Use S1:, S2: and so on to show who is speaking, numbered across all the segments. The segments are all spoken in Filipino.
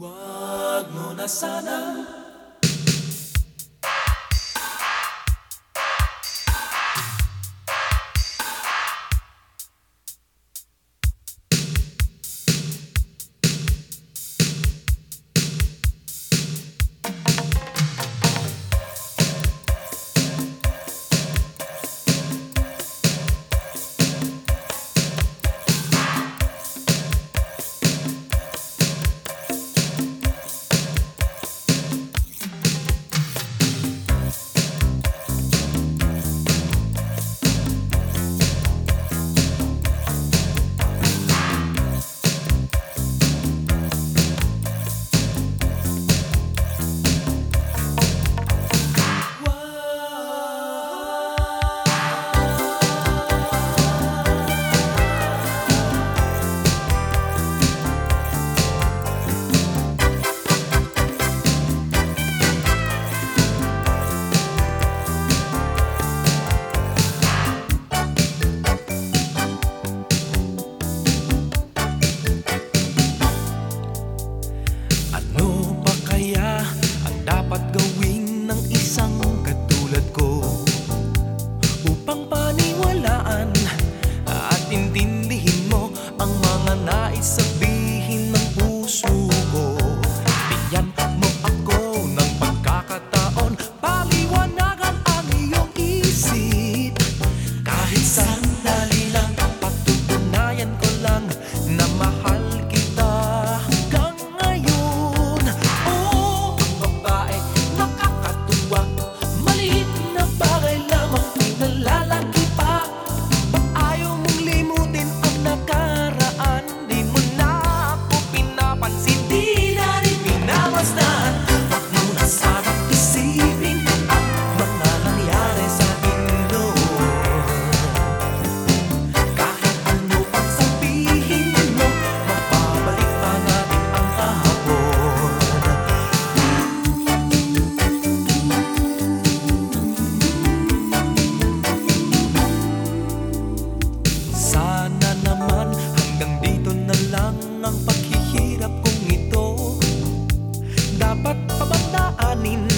S1: Wag mo na sana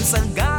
S1: Sang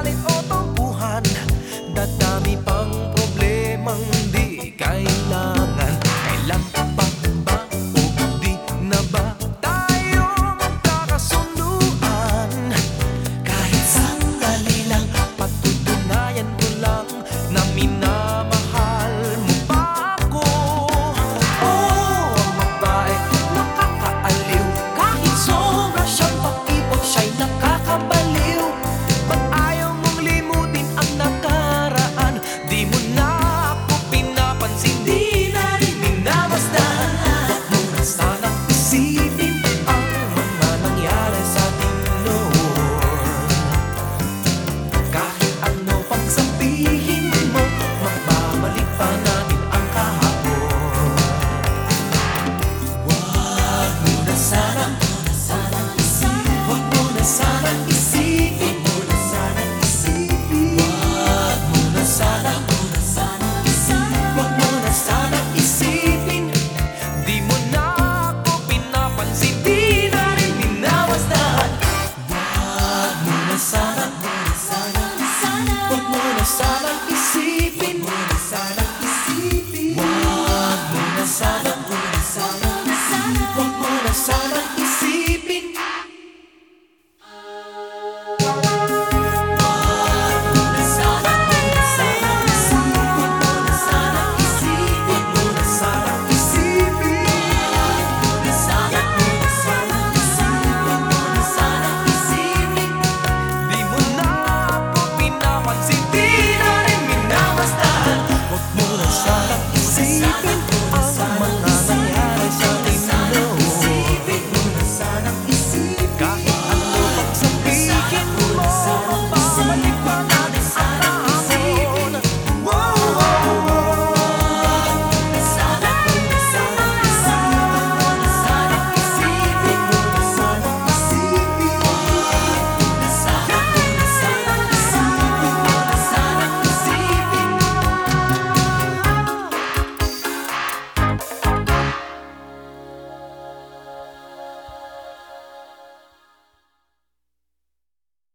S1: Oh,